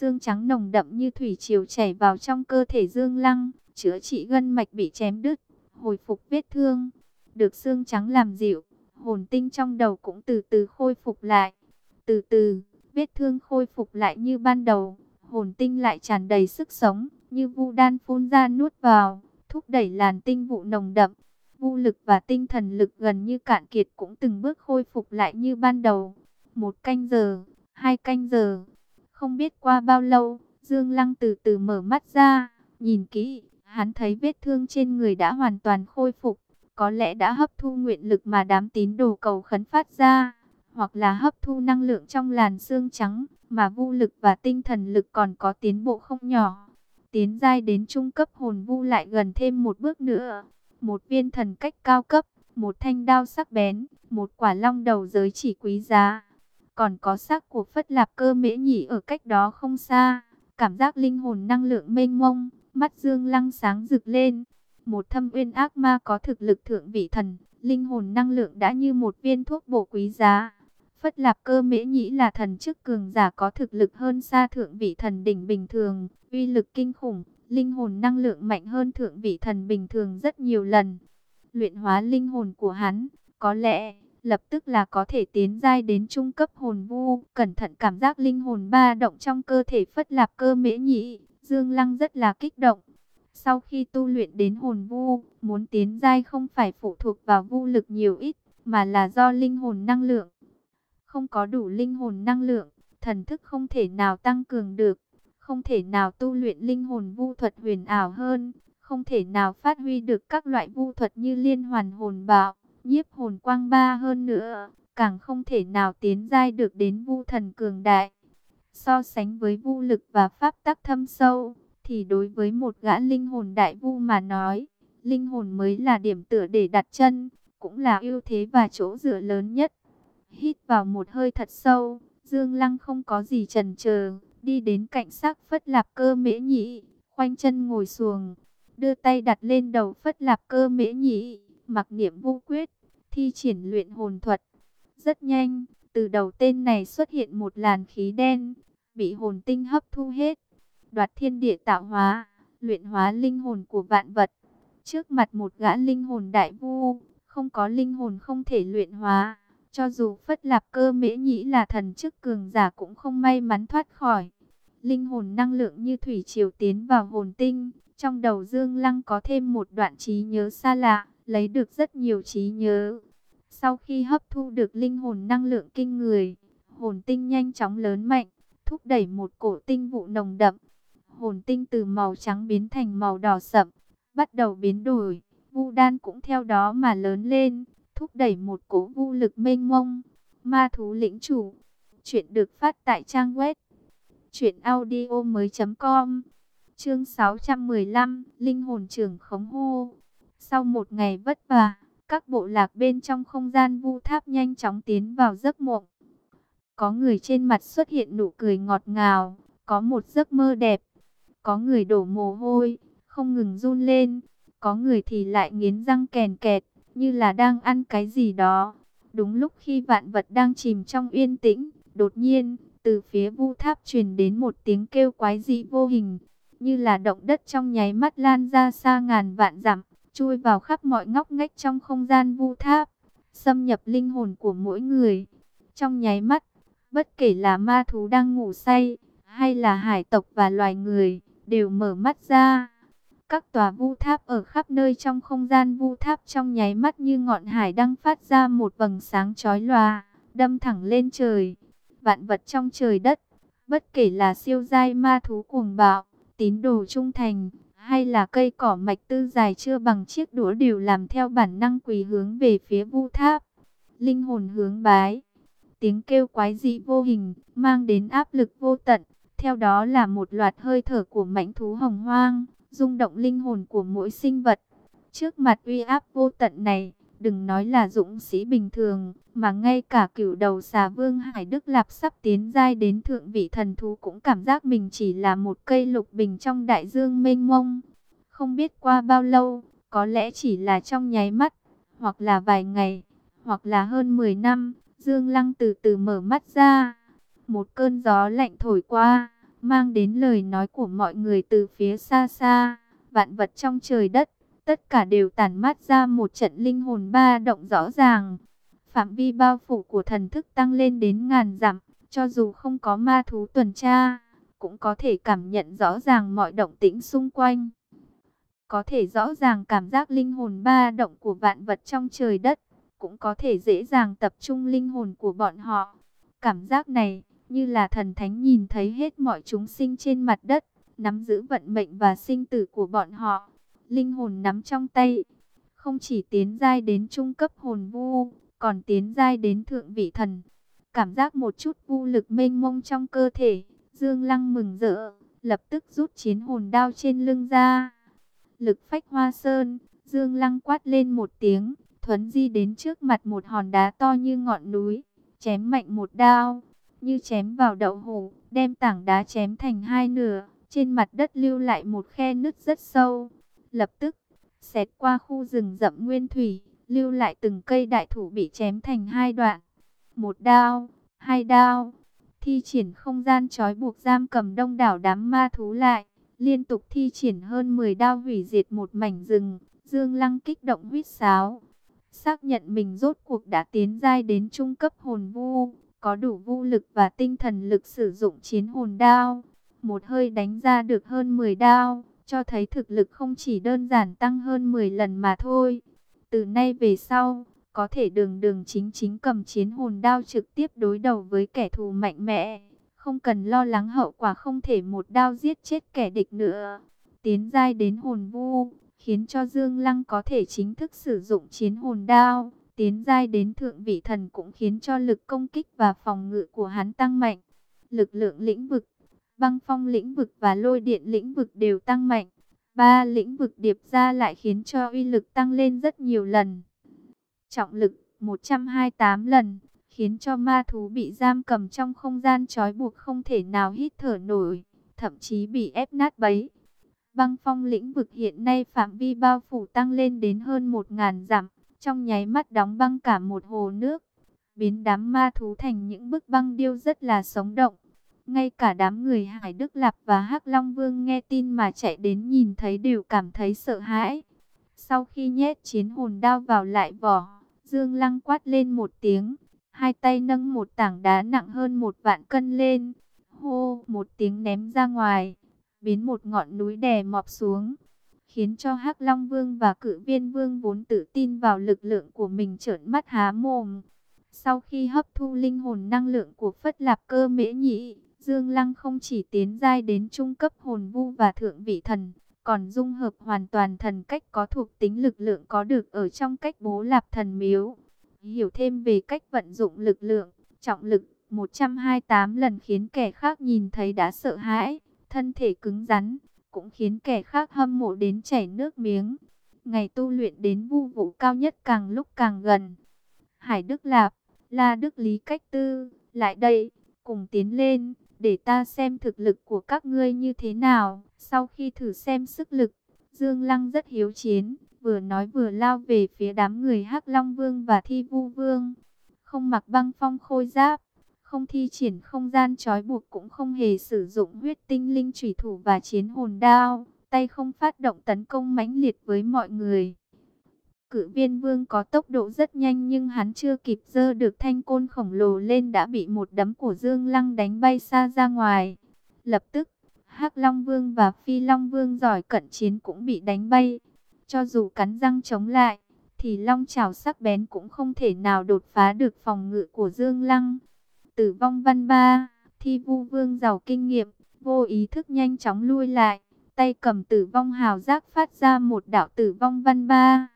Xương trắng nồng đậm như thủy triều chảy vào trong cơ thể Dương Lăng, chữa trị gân mạch bị chém đứt, hồi phục vết thương. Được xương trắng làm dịu, hồn tinh trong đầu cũng từ từ khôi phục lại. Từ từ, vết thương khôi phục lại như ban đầu, hồn tinh lại tràn đầy sức sống, như vu đan phun ra nuốt vào, thúc đẩy làn tinh vụ nồng đậm. vũ lực và tinh thần lực gần như cạn kiệt cũng từng bước khôi phục lại như ban đầu. Một canh giờ, hai canh giờ, không biết qua bao lâu, Dương Lăng từ từ mở mắt ra, nhìn kỹ, hắn thấy vết thương trên người đã hoàn toàn khôi phục, có lẽ đã hấp thu nguyện lực mà đám tín đồ cầu khấn phát ra, hoặc là hấp thu năng lượng trong làn xương trắng, mà vu lực và tinh thần lực còn có tiến bộ không nhỏ. Tiến giai đến trung cấp hồn vu lại gần thêm một bước nữa, một viên thần cách cao cấp, một thanh đao sắc bén, một quả long đầu giới chỉ quý giá. Còn có xác của Phất Lạp Cơ Mễ Nhĩ ở cách đó không xa, cảm giác linh hồn năng lượng mênh mông, mắt Dương Lăng sáng rực lên. Một thâm uyên ác ma có thực lực thượng vị thần, linh hồn năng lượng đã như một viên thuốc bổ quý giá. Phất Lạp Cơ Mễ Nhĩ là thần chức cường giả có thực lực hơn xa thượng vị thần đỉnh bình thường, uy lực kinh khủng, linh hồn năng lượng mạnh hơn thượng vị thần bình thường rất nhiều lần. Luyện hóa linh hồn của hắn, có lẽ lập tức là có thể tiến giai đến trung cấp hồn vu. Cẩn thận cảm giác linh hồn ba động trong cơ thể phất lạp cơ mễ nhị, Dương Lăng rất là kích động. Sau khi tu luyện đến hồn vu, muốn tiến giai không phải phụ thuộc vào vu lực nhiều ít, mà là do linh hồn năng lượng. Không có đủ linh hồn năng lượng, thần thức không thể nào tăng cường được, không thể nào tu luyện linh hồn vu thuật huyền ảo hơn, không thể nào phát huy được các loại vu thuật như liên hoàn hồn bạo, nhiếp hồn quang ba hơn nữa, càng không thể nào tiến giai được đến vu thần cường đại. So sánh với vu lực và pháp tắc thâm sâu, thì đối với một gã linh hồn đại vu mà nói, linh hồn mới là điểm tựa để đặt chân, cũng là ưu thế và chỗ dựa lớn nhất. Hít vào một hơi thật sâu, Dương Lăng không có gì chần chờ, đi đến cạnh xác phất lạp cơ mễ nhị, khoanh chân ngồi xuồng, đưa tay đặt lên đầu phất lạp cơ mễ nhị, mặc niệm vô quyết, thi triển luyện hồn thuật. Rất nhanh, từ đầu tên này xuất hiện một làn khí đen, bị hồn tinh hấp thu hết, đoạt thiên địa tạo hóa, luyện hóa linh hồn của vạn vật. Trước mặt một gã linh hồn đại vu, không có linh hồn không thể luyện hóa. Cho dù Phất Lạp Cơ Mễ Nhĩ là thần chức cường giả cũng không may mắn thoát khỏi. Linh hồn năng lượng như thủy triều tiến vào hồn tinh, trong đầu Dương Lăng có thêm một đoạn trí nhớ xa lạ, lấy được rất nhiều trí nhớ. Sau khi hấp thu được linh hồn năng lượng kinh người, hồn tinh nhanh chóng lớn mạnh, thúc đẩy một cổ tinh vụ nồng đậm. Hồn tinh từ màu trắng biến thành màu đỏ sậm, bắt đầu biến đổi, vu đan cũng theo đó mà lớn lên, thúc đẩy một cổ vu lực mênh mông. Ma thú lĩnh chủ, chuyện được phát tại trang web truyệnaudiomoi.com. Chương 615, linh hồn trưởng khống hô. Sau một ngày vất vả, các bộ lạc bên trong không gian vu tháp nhanh chóng tiến vào giấc mộng. Có người trên mặt xuất hiện nụ cười ngọt ngào, có một giấc mơ đẹp. Có người đổ mồ hôi, không ngừng run lên. Có người thì lại nghiến răng kèn kẹt, như là đang ăn cái gì đó. Đúng lúc khi vạn vật đang chìm trong yên tĩnh, đột nhiên, từ phía vu tháp truyền đến một tiếng kêu quái dị vô hình, như là động đất trong nháy mắt lan ra xa ngàn vạn dặm chui vào khắp mọi ngóc ngách trong không gian vu tháp, xâm nhập linh hồn của mỗi người. Trong nháy mắt, bất kể là ma thú đang ngủ say, hay là hải tộc và loài người, đều mở mắt ra. Các tòa vu tháp ở khắp nơi trong không gian vu tháp trong nháy mắt như ngọn hải đang phát ra một vầng sáng chói lòa, đâm thẳng lên trời. Vạn vật trong trời đất, bất kể là siêu giai ma thú cuồng bạo, tín đồ trung thành, hay là cây cỏ mạch tư dài chưa bằng chiếc đũa đều làm theo bản năng quỳ hướng về phía vu tháp. Linh hồn hướng bái, tiếng kêu quái dị vô hình, mang đến áp lực vô tận, theo đó là một loạt hơi thở của mãnh thú hồng hoang, rung động linh hồn của mỗi sinh vật. Trước mặt uy áp vô tận này, đừng nói là dũng sĩ bình thường, mà ngay cả cửu đầu xà vương Hải Đức Lạp sắp tiến giai đến thượng vị thần thú cũng cảm giác mình chỉ là một cây lục bình trong đại dương mênh mông. Không biết qua bao lâu, có lẽ chỉ là trong nháy mắt, hoặc là vài ngày, hoặc là hơn 10 năm, Dương Lăng từ từ mở mắt ra. Một cơn gió lạnh thổi qua, mang đến lời nói của mọi người từ phía xa xa, vạn vật trong trời đất, tất cả đều tản mát ra một trận linh hồn ba động rõ ràng. Phạm vi bao phủ của thần thức tăng lên đến ngàn dặm, cho dù không có ma thú tuần tra, cũng có thể cảm nhận rõ ràng mọi động tĩnh xung quanh. Có thể rõ ràng cảm giác linh hồn ba động của vạn vật trong trời đất, cũng có thể dễ dàng tập trung linh hồn của bọn họ. Cảm giác này, như là thần thánh nhìn thấy hết mọi chúng sinh trên mặt đất, nắm giữ vận mệnh và sinh tử của bọn họ. Linh hồn nắm trong tay, không chỉ tiến giai đến trung cấp hồn vu, còn tiến giai đến thượng vị thần. Cảm giác một chút vô lực mênh mông trong cơ thể, Dương Lăng mừng rỡ, lập tức rút chiến hồn đao trên lưng ra. Lực phách hoa sơn, Dương Lăng quát lên một tiếng, thuấn di đến trước mặt một hòn đá to như ngọn núi, chém mạnh một đao, như chém vào đậu hũ, đem tảng đá chém thành hai nửa, trên mặt đất lưu lại một khe nứt rất sâu. Lập tức, xẹt qua khu rừng rậm nguyên thủy, lưu lại từng cây đại thụ bị chém thành hai đoạn. Một đao, hai đao, thi triển không gian trói buộc giam cầm đông đảo đám ma thú lại, liên tục thi triển hơn 10 đao hủy diệt một mảnh rừng, Dương Lăng kích động huýt sáo, xác nhận mình rốt cuộc đã tiến giai đến trung cấp hồn vu, có đủ vũ lực và tinh thần lực sử dụng chiến hồn đao, một hơi đánh ra được hơn 10 đao, cho thấy thực lực không chỉ đơn giản tăng hơn 10 lần mà thôi. Từ nay về sau, có thể đường đường chính chính cầm chiến hồn đao trực tiếp đối đầu với kẻ thù mạnh mẽ, không cần lo lắng hậu quả không thể một đao giết chết kẻ địch nữa. Tiến giai đến hồn vu, khiến cho Dương Lăng có thể chính thức sử dụng chiến hồn đao. Tiến giai đến thượng vị thần cũng khiến cho lực công kích và phòng ngự của hắn tăng mạnh. Lực lượng lĩnh vực, băng phong lĩnh vực và lôi điện lĩnh vực đều tăng mạnh. Ba lĩnh vực điệp ra lại khiến cho uy lực tăng lên rất nhiều lần. Trọng lực 128 lần, khiến cho ma thú bị giam cầm trong không gian trói buộc không thể nào hít thở nổi, thậm chí bị ép nát bấy. Băng phong lĩnh vực hiện nay phạm vi bao phủ tăng lên đến hơn 1.000 dặm, trong nháy mắt đóng băng cả một hồ nước, biến đám ma thú thành những bức băng điêu rất là sống động. Ngay cả đám người Hải Đức Lạp và hắc Long Vương nghe tin mà chạy đến nhìn thấy đều cảm thấy sợ hãi. Sau khi nhét chiến hồn đao vào lại vỏ, Dương Lăng quát lên một tiếng, hai tay nâng một tảng đá nặng hơn một vạn cân lên, hô một tiếng ném ra ngoài, biến một ngọn núi đè mọp xuống, khiến cho hắc Long Vương và cự viên Vương vốn tự tin vào lực lượng của mình trợn mắt há mồm. Sau khi hấp thu linh hồn năng lượng của Phất Lạp Cơ Mễ Nhĩ, Dương Lăng không chỉ tiến giai đến trung cấp hồn vu và thượng vị thần, còn dung hợp hoàn toàn thần cách có thuộc tính lực lượng có được ở trong cách bố lạp thần miếu. Hiểu thêm về cách vận dụng lực lượng, trọng lực 128 lần khiến kẻ khác nhìn thấy đã sợ hãi, thân thể cứng rắn, cũng khiến kẻ khác hâm mộ đến chảy nước miếng. Ngày tu luyện đến vu vụ cao nhất càng lúc càng gần. Hải Đức Lạp, La Đức Lý Cách Tư, lại đây, cùng tiến lên để ta xem thực lực của các ngươi như thế nào. Sau khi thử xem sức lực, Dương Lăng rất hiếu chiến, vừa nói vừa lao về phía đám người Hắc Long Vương và Thi Vu Vương. Không mặc băng phong khôi giáp, không thi triển không gian trói buộc cũng không hề sử dụng huyết tinh linh thủy thủ và chiến hồn đao, tay không phát động tấn công mãnh liệt với mọi người. Cự viên vương có tốc độ rất nhanh nhưng hắn chưa kịp dơ được thanh côn khổng lồ lên đã bị một đấm của Dương Lăng đánh bay xa ra ngoài. Lập tức, hắc Long Vương và Phi Long Vương giỏi cận chiến cũng bị đánh bay. Cho dù cắn răng chống lại, thì long chảo sắc bén cũng không thể nào đột phá được phòng ngự của Dương Lăng. Tử vong văn ba, thi vu vương giàu kinh nghiệm, vô ý thức nhanh chóng lui lại, tay cầm tử vong hào giác phát ra một đạo tử vong văn ba.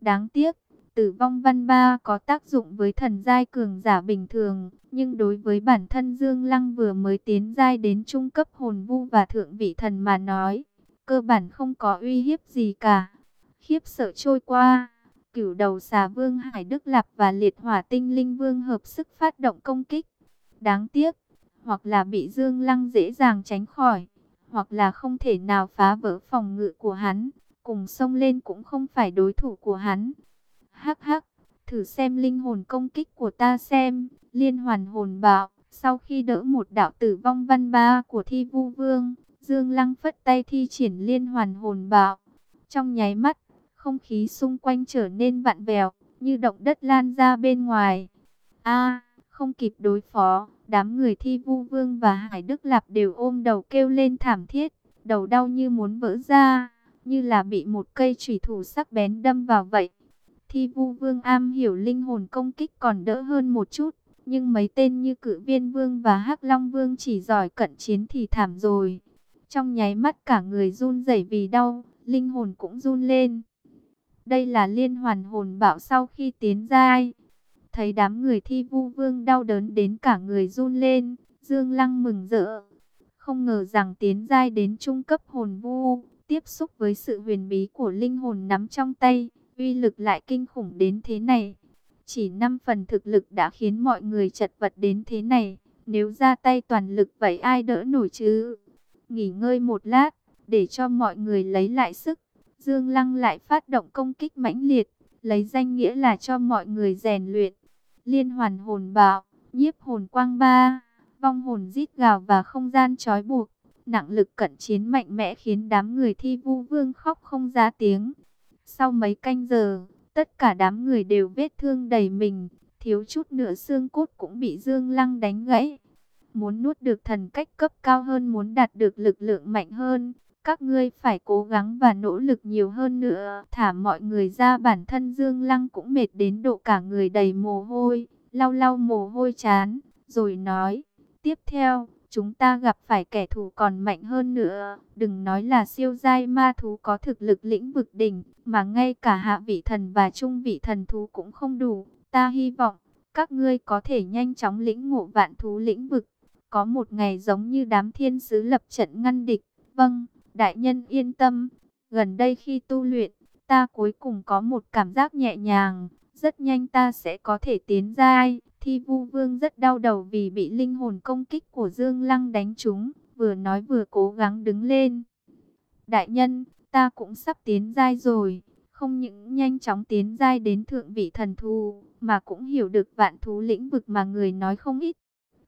Đáng tiếc, tử vong văn ba có tác dụng với thần giai cường giả bình thường, nhưng đối với bản thân Dương Lăng vừa mới tiến giai đến trung cấp hồn vu và thượng vị thần mà nói, cơ bản không có uy hiếp gì cả. Khiếp sợ trôi qua, cửu đầu xà vương Hải Đức Lạp và liệt hỏa tinh linh vương hợp sức phát động công kích. Đáng tiếc, hoặc là bị Dương Lăng dễ dàng tránh khỏi, hoặc là không thể nào phá vỡ phòng ngự của hắn cùng xông lên cũng không phải đối thủ của hắn. Hắc hắc, thử xem linh hồn công kích của ta xem, liên hoàn hồn bạo, Sau khi đỡ một đạo tử vong văn ba của thi vu vương, Dương Lăng phất tay thi triển liên hoàn hồn bạo. Trong nháy mắt, không khí xung quanh trở nên vặn vẹo, như động đất lan ra bên ngoài. A, không kịp đối phó, đám người thi vu vương và Hải Đức Lạp đều ôm đầu kêu lên thảm thiết, đầu đau như muốn vỡ ra, như là bị một cây chủy thủ sắc bén đâm vào vậy. Thi vu vương am hiểu linh hồn công kích còn đỡ hơn một chút, nhưng mấy tên như cự viên vương và hắc long vương chỉ giỏi cận chiến thì thảm rồi. Trong nháy mắt cả người run rẩy vì đau, linh hồn cũng run lên. Đây là liên hoàn hồn bạo sau khi tiến giai. Thấy đám người thi vu vương đau đớn đến cả người run lên, Dương Lăng mừng rỡ. Không ngờ rằng tiến giai đến trung cấp hồn vu, tiếp xúc với sự huyền bí của linh hồn nắm trong tay, uy lực lại kinh khủng đến thế này. Chỉ 5 phần thực lực đã khiến mọi người chật vật đến thế này, nếu ra tay toàn lực vậy ai đỡ nổi chứ? Nghỉ ngơi một lát, để cho mọi người lấy lại sức. Dương Lăng lại phát động công kích mãnh liệt, lấy danh nghĩa là cho mọi người rèn luyện. Liên hoàn hồn bạo, nhiếp hồn quang ba, vong hồn rít gào và không gian trói buộc. Nặng lực cận chiến mạnh mẽ khiến đám người thi vu vương khóc không ra tiếng. Sau mấy canh giờ, tất cả đám người đều vết thương đầy mình, thiếu chút nữa xương cốt cũng bị Dương Lăng đánh gãy. Muốn nuốt được thần cách cấp cao hơn muốn đạt được lực lượng mạnh hơn, các ngươi phải cố gắng và nỗ lực nhiều hơn nữa. Thả mọi người ra bản thân Dương Lăng cũng mệt đến độ cả người đầy mồ hôi, lau lau mồ hôi chán, rồi nói, tiếp theo, chúng ta gặp phải kẻ thù còn mạnh hơn nữa. Đừng nói là siêu giai ma thú có thực lực lĩnh vực đỉnh, mà ngay cả hạ vị thần và trung vị thần thú cũng không đủ. Ta hy vọng, các ngươi có thể nhanh chóng lĩnh ngộ vạn thú lĩnh vực. Có một ngày giống như đám thiên sứ lập trận ngăn địch. Vâng, đại nhân yên tâm. Gần đây khi tu luyện, ta cuối cùng có một cảm giác nhẹ nhàng. Rất nhanh ta sẽ có thể tiến giai. Thi vu vương rất đau đầu vì bị linh hồn công kích của Dương Lăng đánh trúng. Vừa nói vừa cố gắng đứng lên. Đại nhân, ta cũng sắp tiến giai rồi. Không những nhanh chóng tiến giai đến thượng vị thần thù, mà cũng hiểu được vạn thú lĩnh vực mà người nói không ít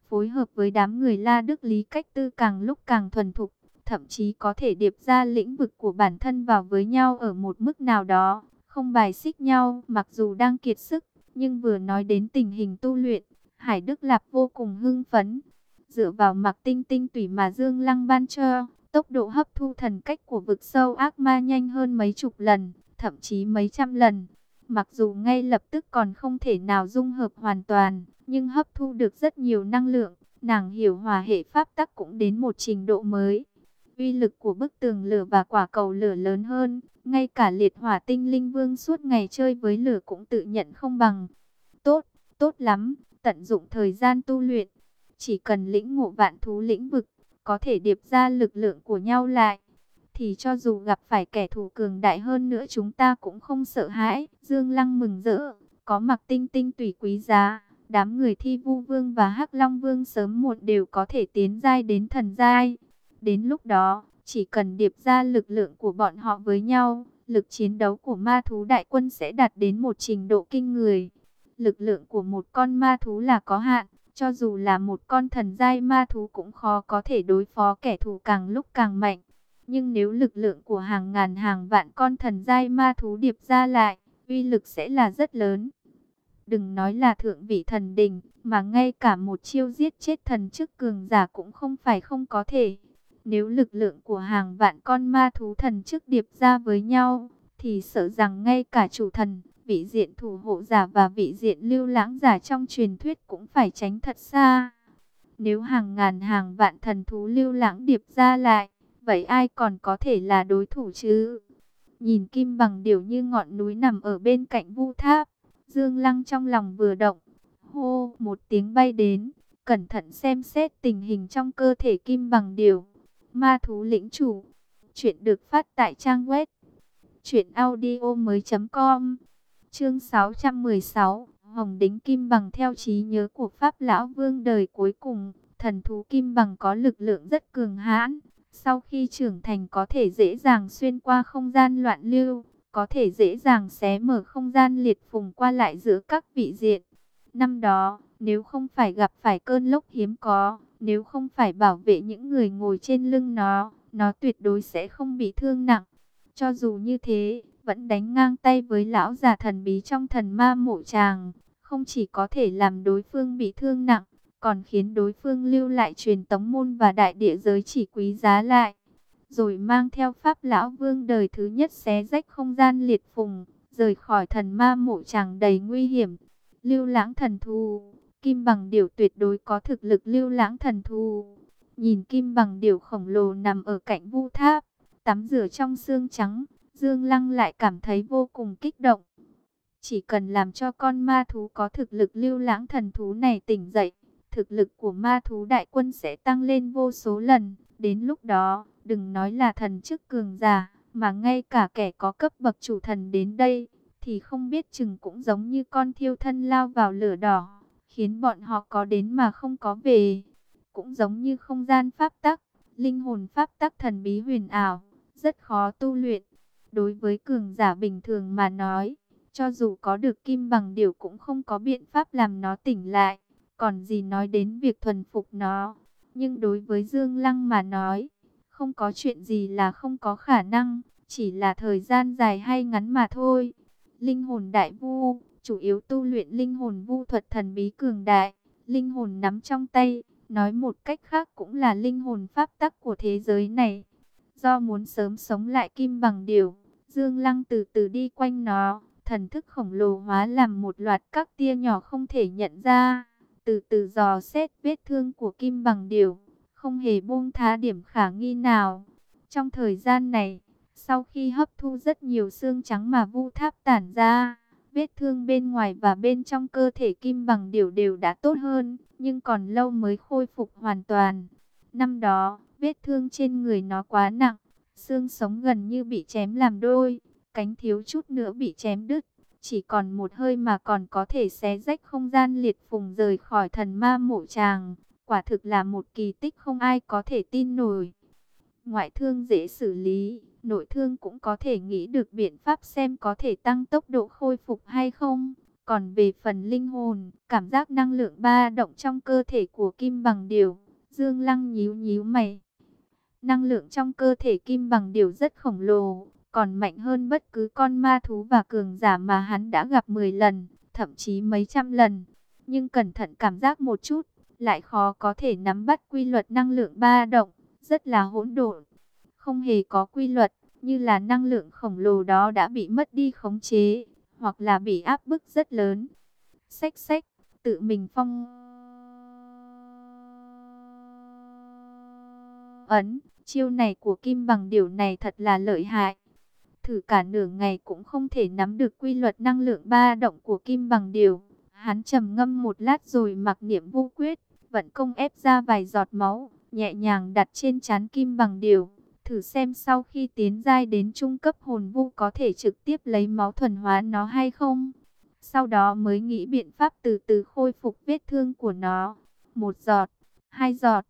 phối hợp với đám người La Đức Lý cách tư càng lúc càng thuần thục, thậm chí có thể điệp ra lĩnh vực của bản thân vào với nhau ở một mức nào đó, không bài xích nhau, mặc dù đang kiệt sức, nhưng vừa nói đến tình hình tu luyện, Hải Đức Lạp vô cùng hưng phấn. Dựa vào mặc tinh tinh tủy mà Dương Lăng ban cho, tốc độ hấp thu thần cách của vực sâu ác ma nhanh hơn mấy chục lần, thậm chí mấy trăm lần. Mặc dù ngay lập tức còn không thể nào dung hợp hoàn toàn, nhưng hấp thu được rất nhiều năng lượng. Nàng hiểu hòa hệ pháp tắc cũng đến một trình độ mới. Uy lực của bức tường lửa và quả cầu lửa lớn hơn, ngay cả liệt hỏa tinh linh vương suốt ngày chơi với lửa cũng tự nhận không bằng. Tốt, tốt lắm, tận dụng thời gian tu luyện. Chỉ cần lĩnh ngộ vạn thú lĩnh vực, có thể điệp ra lực lượng của nhau lại thì cho dù gặp phải kẻ thù cường đại hơn nữa chúng ta cũng không sợ hãi. Dương Lăng mừng rỡ, có mặc tinh tinh tùy quý giá, đám người thi vu vương và hắc long vương sớm muộn đều có thể tiến giai đến thần giai. Đến lúc đó, chỉ cần điệp ra lực lượng của bọn họ với nhau, lực chiến đấu của ma thú đại quân sẽ đạt đến một trình độ kinh người. Lực lượng của một con ma thú là có hạn, cho dù là một con thần giai ma thú cũng khó có thể đối phó kẻ thù càng lúc càng mạnh. Nhưng nếu lực lượng của hàng ngàn hàng vạn con thần giai ma thú điệp ra lại, uy lực sẽ là rất lớn. Đừng nói là thượng vị thần đình, mà ngay cả một chiêu giết chết thần chức cường giả cũng không phải không có thể. Nếu lực lượng của hàng vạn con ma thú thần trước điệp ra với nhau, thì sợ rằng ngay cả chủ thần, vị diện thủ hộ giả và vị diện lưu lãng giả trong truyền thuyết cũng phải tránh thật xa. Nếu hàng ngàn hàng vạn thần thú lưu lãng điệp ra lại, Vậy ai còn có thể là đối thủ chứ? Nhìn kim bằng điều như ngọn núi nằm ở bên cạnh vu tháp. Dương Lăng trong lòng vừa động. Hô, một tiếng bay đến. Cẩn thận xem xét tình hình trong cơ thể kim bằng điều. Ma thú lĩnh chủ. Chuyện được phát tại trang web. Chuyện audio mới com. Chương 616. Hồng đính kim bằng theo trí nhớ của Pháp Lão Vương đời cuối cùng. Thần thú kim bằng có lực lượng rất cường hãn sau khi trưởng thành có thể dễ dàng xuyên qua không gian loạn lưu, có thể dễ dàng xé mở không gian liệt phùng qua lại giữa các vị diện. Năm đó, Nếu không phải gặp phải cơn lốc hiếm có, nếu không phải bảo vệ những người ngồi trên lưng nó, nó tuyệt đối sẽ không bị thương nặng. Cho dù như thế, vẫn đánh ngang tay với lão già thần bí trong thần ma mộ tràng, không chỉ có thể làm đối phương bị thương nặng, còn khiến đối phương lưu lại truyền tống môn và đại địa giới chỉ quý giá lại. Rồi mang theo pháp lão vương đời thứ nhất xé rách không gian liệt phùng, rời khỏi thần ma mộ tràng đầy nguy hiểm. Lưu lãng thần thù, kim bằng điểu tuyệt đối có thực lực lưu lãng thần thù. Nhìn kim bằng điểu khổng lồ nằm ở cạnh vu tháp, tắm rửa trong xương trắng, Dương Lăng lại cảm thấy vô cùng kích động. Chỉ cần làm cho con ma thú có thực lực lưu lãng thần thú này tỉnh dậy, thực lực của ma thú đại quân sẽ tăng lên vô số lần. Đến lúc đó, đừng nói là thần chức cường giả, mà ngay cả kẻ có cấp bậc chủ thần đến đây, thì không biết chừng cũng giống như con thiêu thân lao vào lửa đỏ, khiến bọn họ có đến mà không có về. Cũng giống như không gian pháp tắc, linh hồn pháp tắc thần bí huyền ảo, rất khó tu luyện. Đối với cường giả bình thường mà nói, cho dù có được kim bằng điều cũng không có biện pháp làm nó tỉnh lại. Còn gì nói đến việc thuần phục nó. Nhưng đối với Dương Lăng mà nói, không có chuyện gì là không có khả năng. Chỉ là thời gian dài hay ngắn mà thôi. Linh hồn đại vu, chủ yếu tu luyện linh hồn vu thuật thần bí cường đại. Linh hồn nắm trong tay, nói một cách khác cũng là linh hồn pháp tắc của thế giới này. Do muốn sớm sống lại kim bằng điều, Dương Lăng từ từ đi quanh nó, thần thức khổng lồ hóa làm một loạt các tia nhỏ không thể nhận ra. Từ từ dò xét vết thương của kim bằng điều, không hề buông thá điểm khả nghi nào. Trong thời gian này, sau khi hấp thu rất nhiều xương trắng mà vu tháp tản ra, vết thương bên ngoài và bên trong cơ thể kim bằng điều đều đã tốt hơn, nhưng còn lâu mới khôi phục hoàn toàn. Năm đó, vết thương trên người nó quá nặng, xương sống gần như bị chém làm đôi, cánh thiếu chút nữa bị chém đứt. Chỉ còn một hơi mà còn có thể xé rách không gian liệt phùng rời khỏi thần ma mộ tràng. Quả thực là một kỳ tích không ai có thể tin nổi. Ngoại thương dễ xử lý, nội thương cũng có thể nghĩ được biện pháp xem có thể tăng tốc độ khôi phục hay không. Còn về phần linh hồn, cảm giác năng lượng ba động trong cơ thể của Kim Bằng Điều, Dương Lăng nhíu nhíu mày. Năng lượng trong cơ thể Kim Bằng Điều rất khổng lồ, còn mạnh hơn bất cứ con ma thú và cường giả mà hắn đã gặp 10 lần, thậm chí mấy trăm lần. Nhưng cẩn thận cảm giác một chút, lại khó có thể nắm bắt quy luật năng lượng ba động, rất là hỗn độn. Không hề có quy luật, như là năng lượng khổng lồ đó đã bị mất đi khống chế, hoặc là bị áp bức rất lớn. Xách xách, tự mình phong ấn, chiêu này của Kim Bằng điều này thật là lợi hại thử cả nửa ngày cũng không thể nắm được quy luật năng lượng ba động của kim bằng điều. Hắn trầm ngâm một lát rồi mặc niệm vô quyết, vận công ép ra vài giọt máu, nhẹ nhàng đặt trên chán kim bằng điều. Thử xem sau khi tiến giai đến trung cấp hồn vu có thể trực tiếp lấy máu thuần hóa nó hay không. Sau đó mới nghĩ biện pháp từ từ khôi phục vết thương của nó. Một giọt, hai giọt,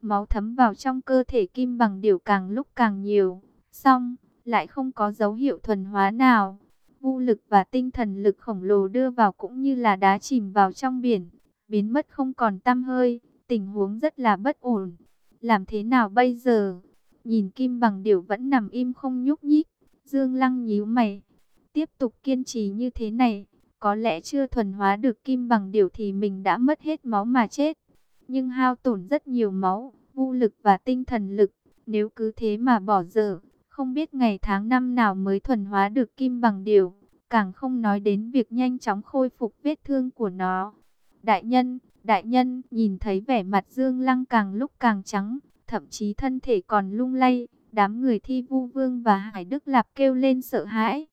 máu thấm vào trong cơ thể kim bằng điều càng lúc càng nhiều. Xong, lại không có dấu hiệu thuần hóa nào. vũ lực và tinh thần lực khổng lồ đưa vào cũng như là đá chìm vào trong biển, biến mất không còn tăm hơi, tình huống rất là bất ổn. Làm thế nào bây giờ? Nhìn Kim Bằng Điểu vẫn nằm im không nhúc nhích, Dương Lăng nhíu mày. Tiếp tục kiên trì như thế này, có lẽ chưa thuần hóa được Kim Bằng Điểu thì mình đã mất hết máu mà chết. Nhưng hao tổn rất nhiều máu, vũ lực và tinh thần lực, nếu cứ thế mà bỏ dở, không biết ngày tháng năm nào mới thuần hóa được kim bằng Điểu. càng không nói đến việc nhanh chóng khôi phục vết thương của nó. Đại nhân, đại nhân, nhìn thấy vẻ mặt Dương Lăng càng lúc càng trắng, thậm chí thân thể còn lung lay, đám người thi vu vương và Hải Đức Lạp kêu lên sợ hãi.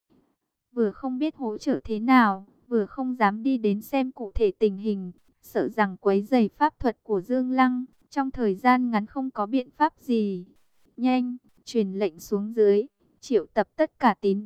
Vừa không biết hỗ trợ thế nào, vừa không dám đi đến xem cụ thể tình hình, sợ rằng quấy giày pháp thuật của Dương Lăng, trong thời gian ngắn không có biện pháp gì. Nhanh, truyền lệnh xuống dưới, triệu tập tất cả tín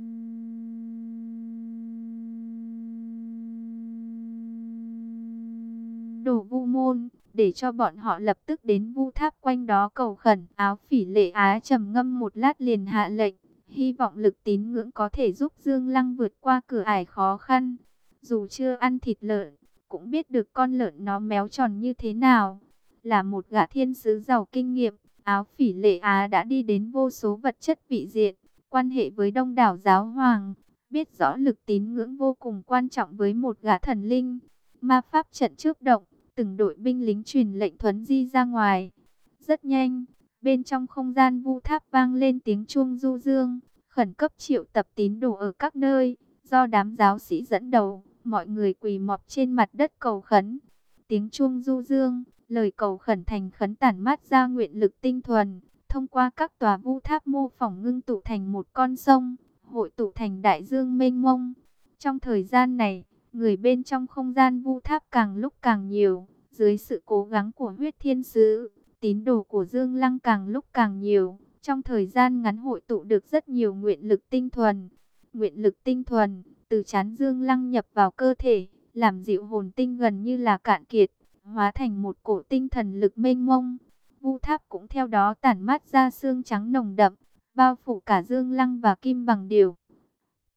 đồ vu môn, để cho bọn họ lập tức đến vu tháp quanh đó cầu khẩn. Áo phỉ lệ á trầm ngâm một lát liền hạ lệnh, hy vọng lực tín ngưỡng có thể giúp Dương Lăng vượt qua cửa ải khó khăn. Dù chưa ăn thịt lợn, cũng biết được con lợn nó méo tròn như thế nào. Là một gã thiên sứ giàu kinh nghiệm, áo phỉ lệ Á đã đi đến vô số vật chất vị diện, quan hệ với đông đảo giáo hoàng, biết rõ lực tín ngưỡng vô cùng quan trọng với một gã thần linh. Ma pháp trận trước động, từng đội binh lính truyền lệnh thuấn di ra ngoài. Rất nhanh, bên trong không gian vu tháp vang lên tiếng chuông du dương, khẩn cấp triệu tập tín đồ ở các nơi, do đám giáo sĩ dẫn đầu, mọi người quỳ mọp trên mặt đất cầu khấn. Tiếng chuông du dương, lời cầu khẩn thành khấn tản mát ra nguyện lực tinh thuần, thông qua các tòa vu tháp mô phỏng ngưng tụ thành một con sông, hội tụ thành đại dương mênh mông. Trong thời gian này, người bên trong không gian vu tháp càng lúc càng nhiều, dưới sự cố gắng của huyết thiên sứ, tín đồ của Dương Lăng càng lúc càng nhiều. Trong thời gian ngắn hội tụ được rất nhiều nguyện lực tinh thuần. Nguyện lực tinh thuần, từ chán Dương Lăng nhập vào cơ thể, làm dịu hồn tinh gần như là cạn kiệt, hóa thành một cổ tinh thần lực mênh mông. Vu tháp cũng theo đó tản mát ra xương trắng nồng đậm, bao phủ cả Dương Lăng và Kim Bằng Điều.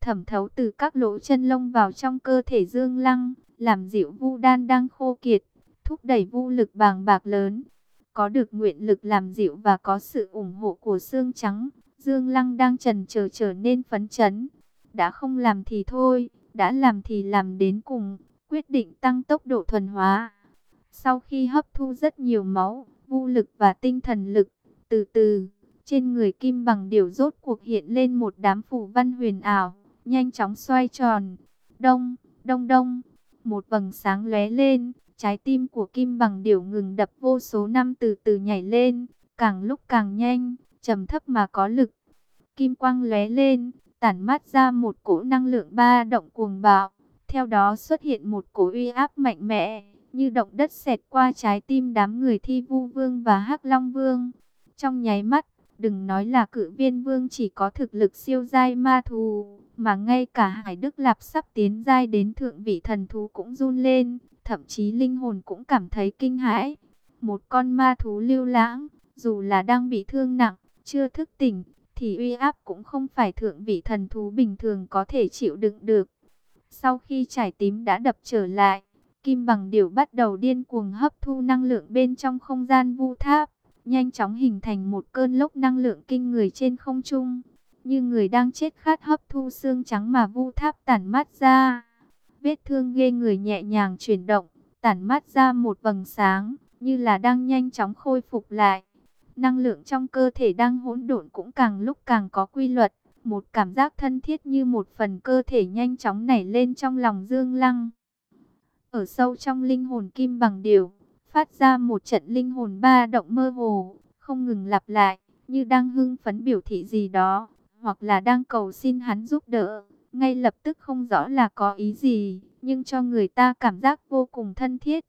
Thẩm thấu từ các lỗ chân lông vào trong cơ thể Dương Lăng, làm dịu Vu đan đang khô kiệt, thúc đẩy Vu lực bàng bạc lớn. Có được nguyện lực làm dịu và có sự ủng hộ của xương trắng, Dương Lăng đang trần chờ trở nên phấn chấn. Đã không làm thì thôi, đã làm thì làm đến cùng, quyết định tăng tốc độ thuần hóa. Sau khi hấp thu rất nhiều máu, vu lực và tinh thần lực, từ từ, trên người kim bằng điều rốt cuộc hiện lên một đám phù văn huyền ảo, nhanh chóng xoay tròn. Đông, đông đông, một vầng sáng lóe lên, trái tim của kim bằng Điểu ngừng đập vô số năm từ từ nhảy lên, càng lúc càng nhanh, trầm thấp mà có lực. Kim quang lóe lên, tản mát ra một cỗ năng lượng ba động cuồng bạo, theo đó xuất hiện một cỗ uy áp mạnh mẽ như động đất xẹt qua trái tim đám người thi vu vương và hắc long vương. Trong nháy mắt, đừng nói là cự viên vương chỉ có thực lực siêu giai ma thú, mà ngay cả Hải Đức Lạp sắp tiến giai đến thượng vị thần thú cũng run lên, thậm chí linh hồn cũng cảm thấy kinh hãi. Một con ma thú lưu lãng, dù là đang bị thương nặng, chưa thức tỉnh, thì uy áp cũng không phải thượng vị thần thú bình thường có thể chịu đựng được. Sau khi trải tím đã đập trở lại, Kim bằng điểu bắt đầu điên cuồng hấp thu năng lượng bên trong không gian vu tháp, nhanh chóng hình thành một cơn lốc năng lượng kinh người trên không trung, như người đang chết khát hấp thu xương trắng mà vu tháp tản mát ra. Vết thương ghê người nhẹ nhàng chuyển động, tản mát ra một vầng sáng, như là đang nhanh chóng khôi phục lại. Năng lượng trong cơ thể đang hỗn độn cũng càng lúc càng có quy luật, một cảm giác thân thiết như một phần cơ thể nhanh chóng nảy lên trong lòng Dương Lăng. Ở sâu trong linh hồn kim bằng điều, phát ra một trận linh hồn ba động mơ hồ, không ngừng lặp lại, như đang hưng phấn biểu thị gì đó, hoặc là đang cầu xin hắn giúp đỡ. Ngay lập tức không rõ là có ý gì, nhưng cho người ta cảm giác vô cùng thân thiết.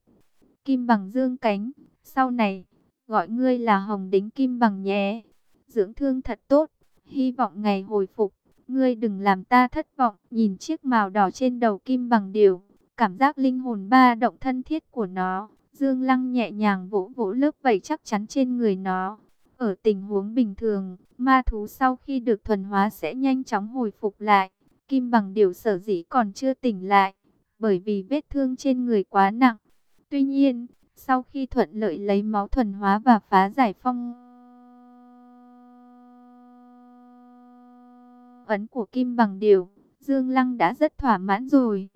Kim bằng dương cánh, sau này, gọi ngươi là Hồng Đính Kim bằng nhé. Dưỡng thương thật tốt, hy vọng ngày hồi phục, ngươi đừng làm ta thất vọng. Nhìn chiếc màu đỏ trên đầu Kim bằng điều, Cảm giác linh hồn ba động thân thiết của nó, Dương Lăng nhẹ nhàng vỗ vỗ lớp vảy chắc chắn trên người nó. Ở tình huống bình thường, ma thú sau khi được thuần hóa sẽ nhanh chóng hồi phục lại. Kim bằng điều sở dĩ còn chưa tỉnh lại, bởi vì vết thương trên người quá nặng. Tuy nhiên, sau khi thuận lợi lấy máu thuần hóa và phá giải phong ấn của Kim bằng điều, Dương Lăng đã rất thỏa mãn rồi.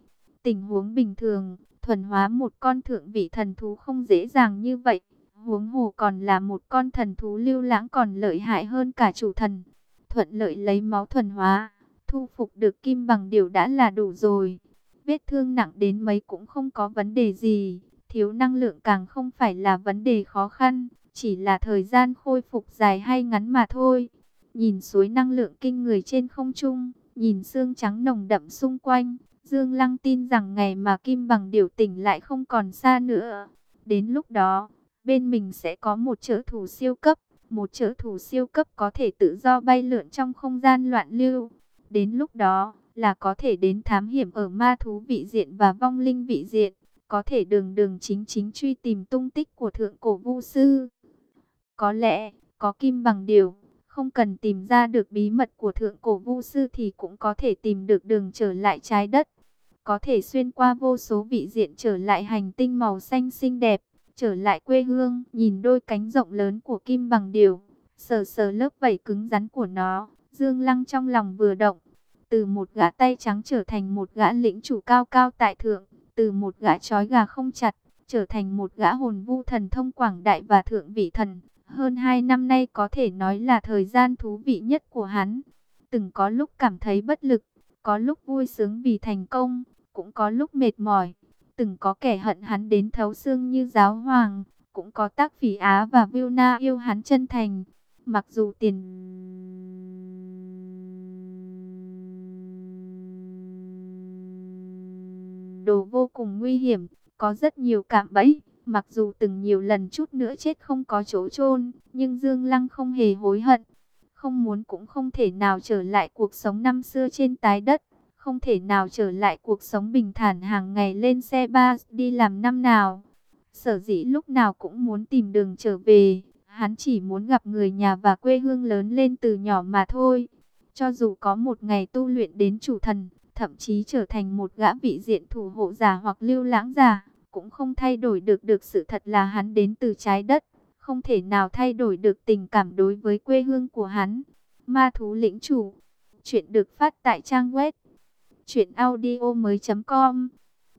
Tình huống bình thường, thuần hóa một con thượng vị thần thú không dễ dàng như vậy. Huống hồ còn là một con thần thú lưu lãng còn lợi hại hơn cả chủ thần. Thuận lợi lấy máu thuần hóa, thu phục được kim bằng điều đã là đủ rồi. Vết thương nặng đến mấy cũng không có vấn đề gì. Thiếu năng lượng càng không phải là vấn đề khó khăn, chỉ là thời gian khôi phục dài hay ngắn mà thôi. Nhìn suối năng lượng kinh người trên không trung, nhìn xương trắng nồng đậm xung quanh, Dương Lăng tin rằng ngày mà Kim Bằng điều tỉnh lại không còn xa nữa. Đến lúc đó, bên mình sẽ có một trợ thủ siêu cấp. Một trợ thủ siêu cấp có thể tự do bay lượn trong không gian loạn lưu. Đến lúc đó, là có thể đến thám hiểm ở ma thú vị diện và vong linh vị diện. Có thể đường đường chính chính truy tìm tung tích của thượng cổ vu sư. Có lẽ, có Kim Bằng điều không cần tìm ra được bí mật của thượng cổ vu sư thì cũng có thể tìm được đường trở lại trái đất. có thể xuyên qua vô số vị diện trở lại hành tinh màu xanh xinh đẹp, trở lại quê hương, nhìn đôi cánh rộng lớn của kim bằng điều, sờ sờ lớp vảy cứng rắn của nó, Dương Lăng trong lòng vừa động, từ một gã tay trắng trở thành một gã lĩnh chủ cao cao tại thượng, từ một gã trói gà không chặt, trở thành một gã hồn vu thần thông quảng đại và thượng vị thần. Hơn hai năm nay có thể nói là thời gian thú vị nhất của hắn. Từng có lúc cảm thấy bất lực, có lúc vui sướng vì thành công, cũng có lúc mệt mỏi. Từng có kẻ hận hắn đến thấu xương như giáo hoàng, cũng có tác phỉ Á và viu na yêu hắn chân thành. Mặc dù tiền đồ vô cùng nguy hiểm, có rất nhiều cạm bẫy, mặc dù từng nhiều lần chút nữa chết không có chỗ chôn, nhưng Dương Lăng không hề hối hận, không muốn cũng không thể nào trở lại cuộc sống năm xưa trên tái đất, không thể nào trở lại cuộc sống bình thản hàng ngày lên xe ba đi làm năm nào. Sở dĩ lúc nào cũng muốn tìm đường trở về, hắn chỉ muốn gặp người nhà và quê hương lớn lên từ nhỏ mà thôi. Cho dù có một ngày tu luyện đến chủ thần, thậm chí trở thành một gã vị diện thủ hộ giả hoặc lưu lãng giả, cũng không thay đổi được được sự thật là hắn đến từ trái đất, không thể nào thay đổi được tình cảm đối với quê hương của hắn. Ma thú lĩnh chủ, chuyện được phát tại trang web truyệnaudiomoi.com.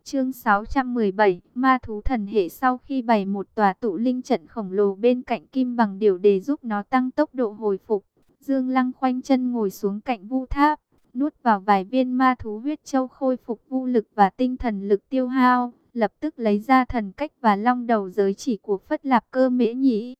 Chương 617, Ma thú thần hệ sau khi bày một tòa tụ linh trận khổng lồ bên cạnh kim bằng điều để giúp nó tăng tốc độ hồi phục, Dương Lăng khoanh chân ngồi xuống cạnh vu tháp, nuốt vào vài viên ma thú huyết châu khôi phục vu lực và tinh thần lực tiêu hao, lập tức lấy ra thần cách và long đầu giới chỉ của Phất Lạp Cơ Mễ Nhĩ.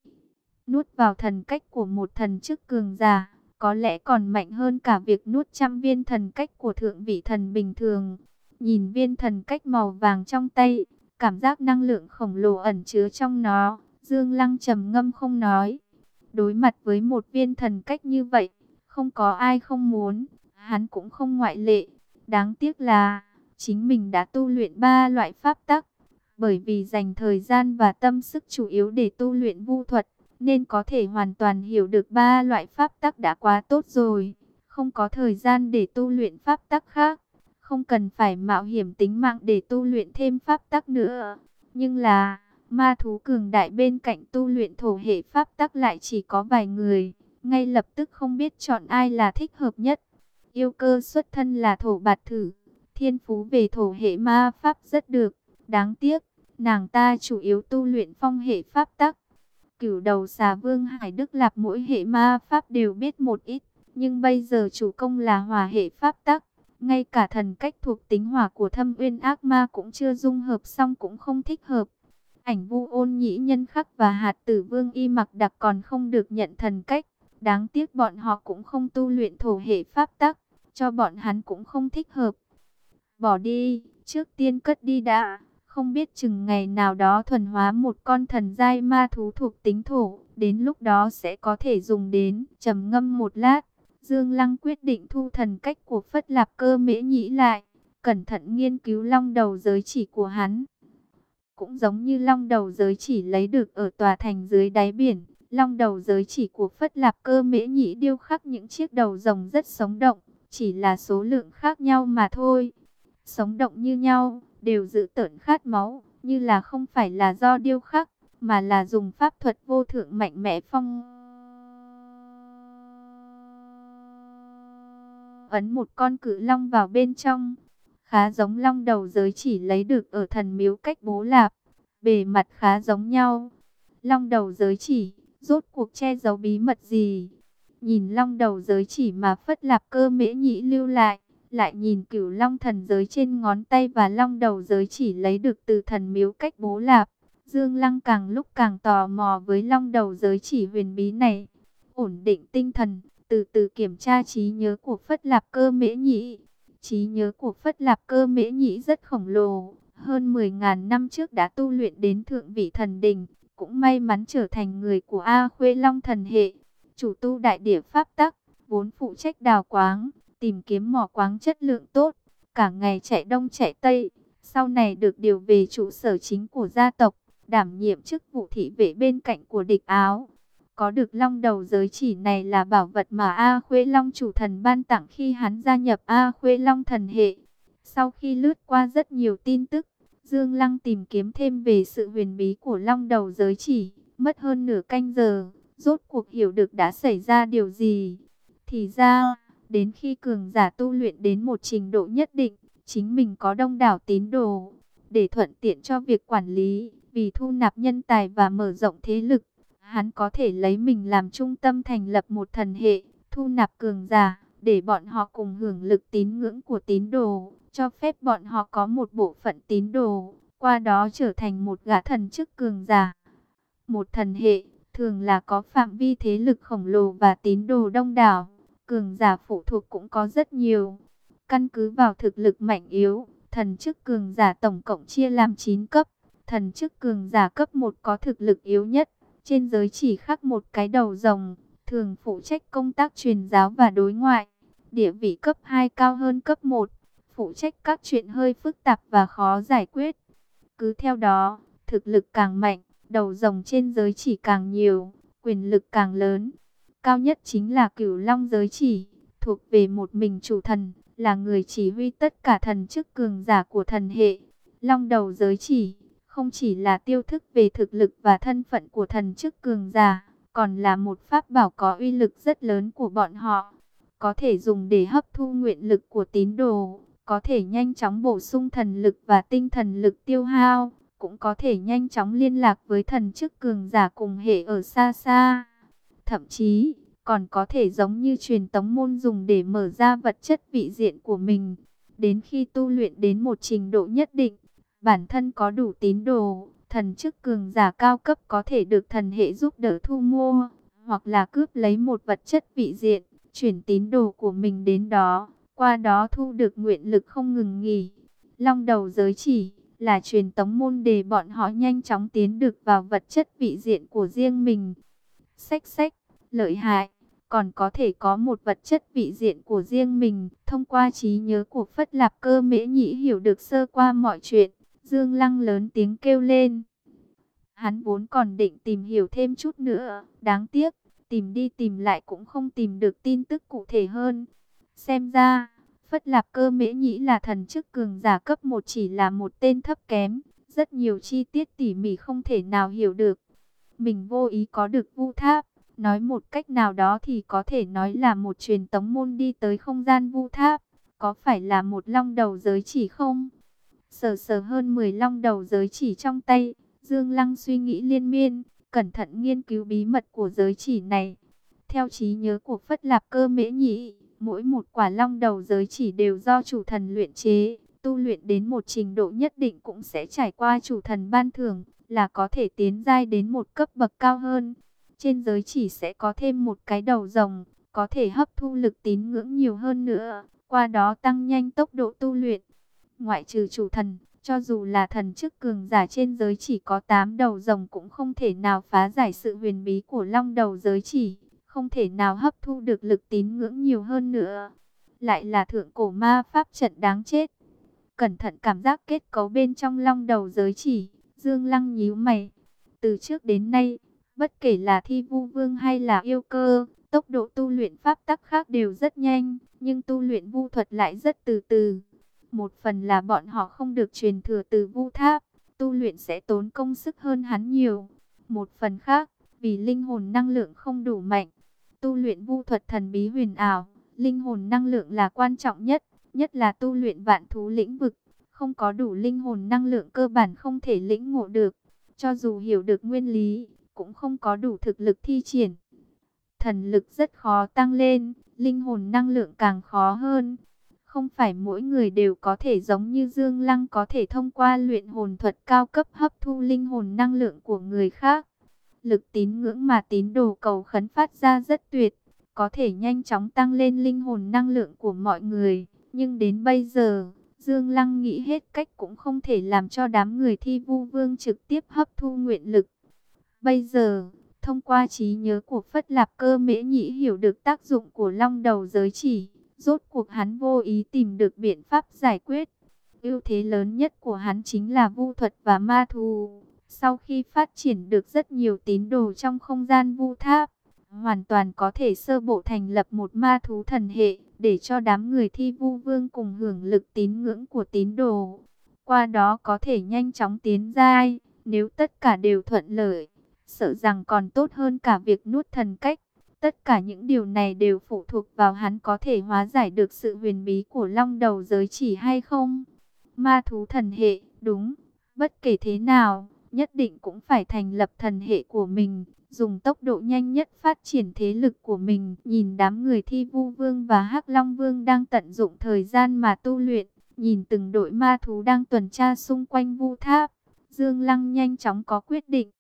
Nuốt vào thần cách của một thần chức cường giả, có lẽ còn mạnh hơn cả việc nuốt trăm viên thần cách của thượng vị thần bình thường. Nhìn viên thần cách màu vàng trong tay, cảm giác năng lượng khổng lồ ẩn chứa trong nó, Dương Lăng trầm ngâm không nói. Đối mặt với một viên thần cách như vậy, không có ai không muốn, hắn cũng không ngoại lệ. Đáng tiếc là, chính mình đã tu luyện ba loại pháp tắc, bởi vì dành thời gian và tâm sức chủ yếu để tu luyện vu thuật, nên có thể hoàn toàn hiểu được ba loại pháp tắc đã quá tốt rồi, không có thời gian để tu luyện pháp tắc khác, không cần phải mạo hiểm tính mạng để tu luyện thêm pháp tắc nữa. Nhưng là, ma thú cường đại bên cạnh tu luyện thổ hệ pháp tắc lại chỉ có vài người, ngay lập tức không biết chọn ai là thích hợp nhất. Yêu cơ xuất thân là thổ bạt thử, thiên phú về thổ hệ ma pháp rất được, đáng tiếc, nàng ta chủ yếu tu luyện phong hệ pháp tắc. Cửu đầu xà vương Hải Đức Lạp mỗi hệ ma pháp đều biết một ít, nhưng bây giờ chủ công là hòa hệ pháp tắc. Ngay cả thần cách thuộc tính hỏa của thâm uyên ác ma cũng chưa dung hợp xong cũng không thích hợp. Ảnh vu ôn nhĩ nhân khắc và hạt tử vương y mặc đặc còn không được nhận thần cách. Đáng tiếc bọn họ cũng không tu luyện thổ hệ pháp tắc cho bọn hắn cũng không thích hợp. Bỏ đi, trước tiên cất đi đã, không biết chừng ngày nào đó thuần hóa một con thần giai ma thú thuộc tính thổ, đến lúc đó sẽ có thể dùng đến, trầm ngâm một lát. Dương Lăng quyết định thu thần cách của Phất Lạp Cơ Mễ Nhĩ lại, cẩn thận nghiên cứu long đầu giới chỉ của hắn. Cũng giống như long đầu giới chỉ lấy được ở tòa thành dưới đáy biển, long đầu giới chỉ của Phất Lạp Cơ Mễ Nhĩ điêu khắc những chiếc đầu rồng rất sống động, chỉ là số lượng khác nhau mà thôi. Sống động như nhau, đều dự tợn khát máu, như là không phải là do điêu khắc, mà là dùng pháp thuật vô thượng mạnh mẽ phong. Ấn một con cự long vào bên trong, khá giống long đầu giới chỉ lấy được ở thần miếu cách bố lạp, bề mặt khá giống nhau. Long đầu giới chỉ, rốt cuộc che giấu bí mật gì? Nhìn long đầu giới chỉ mà phất lạp cơ mễ nhĩ lưu lại, lại nhìn cửu long thần giới trên ngón tay và long đầu giới chỉ lấy được từ thần miếu cách bố lạp. Dương Lăng càng lúc càng tò mò với long đầu giới chỉ huyền bí này. Ổn định tinh thần, từ từ kiểm tra trí nhớ của Phất Lạp Cơ Mễ Nhĩ. Trí nhớ của Phất Lạp Cơ Mễ Nhĩ rất khổng lồ, hơn 10.000 năm trước đã tu luyện đến thượng vị thần đỉnh, cũng may mắn trở thành người của A Khuê Long thần hệ chủ tu đại địa pháp tắc, vốn phụ trách đào quáng, tìm kiếm mỏ quáng chất lượng tốt, cả ngày chạy đông chạy tây, sau này được điều về trụ sở chính của gia tộc, đảm nhiệm chức vụ thị vệ bên cạnh của địch áo. Có được long đầu giới chỉ này là bảo vật mà A Khuê Long chủ thần ban tặng khi hắn gia nhập A Khuê Long thần hệ. Sau khi lướt qua rất nhiều tin tức, Dương Lăng tìm kiếm thêm về sự huyền bí của long đầu giới chỉ, mất hơn nửa canh giờ, rốt cuộc hiểu được đã xảy ra điều gì. Thì ra, đến khi cường giả tu luyện đến một trình độ nhất định, chính mình có đông đảo tín đồ, để thuận tiện cho việc quản lý, vì thu nạp nhân tài và mở rộng thế lực. Hắn có thể lấy mình làm trung tâm thành lập một thần hệ, thu nạp cường giả, để bọn họ cùng hưởng lực tín ngưỡng của tín đồ, cho phép bọn họ có một bộ phận tín đồ, qua đó trở thành một gã thần chức cường giả. Một thần hệ, thường là có phạm vi thế lực khổng lồ và tín đồ đông đảo, cường giả phụ thuộc cũng có rất nhiều. Căn cứ vào thực lực mạnh yếu, thần chức cường giả tổng cộng chia làm 9 cấp, thần chức cường giả cấp 1 có thực lực yếu nhất, trên giới chỉ khắc một cái đầu rồng, thường phụ trách công tác truyền giáo và đối ngoại. Địa vị cấp 2 cao hơn cấp 1, phụ trách các chuyện hơi phức tạp và khó giải quyết. Cứ theo đó, thực lực càng mạnh, đầu rồng trên giới chỉ càng nhiều, quyền lực càng lớn. Cao nhất chính là cửu long giới chỉ, thuộc về một mình chủ thần, là người chỉ huy tất cả thần chức cường giả của thần hệ. Long đầu giới chỉ, không chỉ là tiêu thức về thực lực và thân phận của thần chức cường giả, còn là một pháp bảo có uy lực rất lớn của bọn họ. Có thể dùng để hấp thu nguyện lực của tín đồ, có thể nhanh chóng bổ sung thần lực và tinh thần lực tiêu hao, cũng có thể nhanh chóng liên lạc với thần chức cường giả cùng hệ ở xa xa. Thậm chí, còn có thể giống như truyền tống môn dùng để mở ra vật chất vị diện của mình. Đến khi tu luyện đến một trình độ nhất định, bản thân có đủ tín đồ, thần chức cường giả cao cấp có thể được thần hệ giúp đỡ thu mua, hoặc là cướp lấy một vật chất vị diện, chuyển tín đồ của mình đến đó, qua đó thu được nguyện lực không ngừng nghỉ. Long đầu giới chỉ là truyền tống môn để bọn họ nhanh chóng tiến được vào vật chất vị diện của riêng mình. Xách xách, lợi hại, còn có thể có một vật chất vị diện của riêng mình, thông qua trí nhớ của Phất Lạp Cơ Mễ Nhĩ hiểu được sơ qua mọi chuyện. Dương Lăng lớn tiếng kêu lên. Hắn vốn còn định tìm hiểu thêm chút nữa, đáng tiếc, tìm đi tìm lại cũng không tìm được tin tức cụ thể hơn. Xem ra, Phất Lạp Cơ Mễ Nhĩ là thần chức cường giả cấp một chỉ là một tên thấp kém, rất nhiều chi tiết tỉ mỉ không thể nào hiểu được. Mình vô ý có được vu tháp, nói một cách nào đó thì có thể nói là một truyền tống môn đi tới không gian vu tháp, có phải là một long đầu giới chỉ không? Sờ sờ hơn 10 long đầu giới chỉ trong tay, Dương Lăng suy nghĩ liên miên, cẩn thận nghiên cứu bí mật của giới chỉ này. Theo trí nhớ của Phất Lạp Cơ Mễ Nhĩ, mỗi một quả long đầu giới chỉ đều do chủ thần luyện chế, tu luyện đến một trình độ nhất định cũng sẽ trải qua chủ thần ban thưởng, là có thể tiến giai đến một cấp bậc cao hơn. Trên giới chỉ sẽ có thêm một cái đầu rồng, có thể hấp thu lực tín ngưỡng nhiều hơn nữa, qua đó tăng nhanh tốc độ tu luyện. Ngoại trừ chủ thần, cho dù là thần chức cường giả trên giới chỉ có 8 đầu rồng cũng không thể nào phá giải sự huyền bí của long đầu giới chỉ, không thể nào hấp thu được lực tín ngưỡng nhiều hơn nữa. Lại là thượng cổ ma pháp trận đáng chết. Cẩn thận cảm giác kết cấu bên trong long đầu giới chỉ, Dương Lăng nhíu mày. Từ trước đến nay, bất kể là thi vu vương hay là yêu cơ, tốc độ tu luyện pháp tắc khác đều rất nhanh, nhưng tu luyện vu thuật lại rất từ từ. Một phần là bọn họ không được truyền thừa từ vu tháp, tu luyện sẽ tốn công sức hơn hắn nhiều. Một phần khác, vì linh hồn năng lượng không đủ mạnh, tu luyện vu thuật thần bí huyền ảo, linh hồn năng lượng là quan trọng nhất, nhất là tu luyện vạn thú lĩnh vực. Không có đủ linh hồn năng lượng cơ bản không thể lĩnh ngộ được, cho dù hiểu được nguyên lý, cũng không có đủ thực lực thi triển. Thần lực rất khó tăng lên, linh hồn năng lượng càng khó hơn. Không phải mỗi người đều có thể giống như Dương Lăng có thể thông qua luyện hồn thuật cao cấp hấp thu linh hồn năng lượng của người khác. Lực tín ngưỡng mà tín đồ cầu khấn phát ra rất tuyệt, có thể nhanh chóng tăng lên linh hồn năng lượng của mọi người. Nhưng đến bây giờ, Dương Lăng nghĩ hết cách cũng không thể làm cho đám người thi vu vương trực tiếp hấp thu nguyện lực. Bây giờ, thông qua trí nhớ của Phất Lạp Cơ Mễ Nhĩ hiểu được tác dụng của long đầu giới chỉ Rốt cuộc hắn vô ý tìm được biện pháp giải quyết. ưu thế lớn nhất của hắn chính là vu thuật và ma thù. Sau khi phát triển được rất nhiều tín đồ trong không gian vu tháp, hoàn toàn có thể sơ bộ thành lập một ma thú thần hệ, để cho đám người thi vu vương cùng hưởng lực tín ngưỡng của tín đồ. Qua đó có thể nhanh chóng tiến giai, nếu tất cả đều thuận lợi, sợ rằng còn tốt hơn cả việc nuốt thần cách. Tất cả những điều này đều phụ thuộc vào hắn có thể hóa giải được sự huyền bí của long đầu giới chỉ hay không. Ma thú thần hệ, đúng, bất kể thế nào, nhất định cũng phải thành lập thần hệ của mình, dùng tốc độ nhanh nhất phát triển thế lực của mình. Nhìn đám người thi vu vương và hắc long vương đang tận dụng thời gian mà tu luyện, nhìn từng đội ma thú đang tuần tra xung quanh vu tháp, Dương Lăng nhanh chóng có quyết định.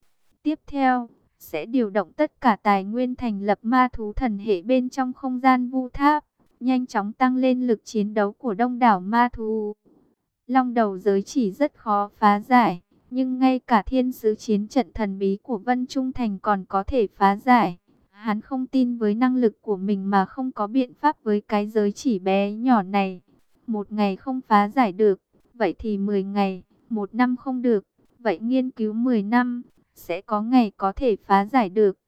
Tiếp theo, sẽ điều động tất cả tài nguyên thành lập ma thú thần hệ bên trong không gian vu tháp, nhanh chóng tăng lên lực chiến đấu của đông đảo ma thú. Long đầu giới chỉ rất khó phá giải, nhưng ngay cả thiên sứ chiến trận thần bí của Vân Trung Thành còn có thể phá giải. Hắn không tin với năng lực của mình mà không có biện pháp với cái giới chỉ bé nhỏ này. Một ngày không phá giải được, vậy thì 10 ngày, một năm không được, vậy nghiên cứu 10 năm, sẽ có ngày có thể phá giải được.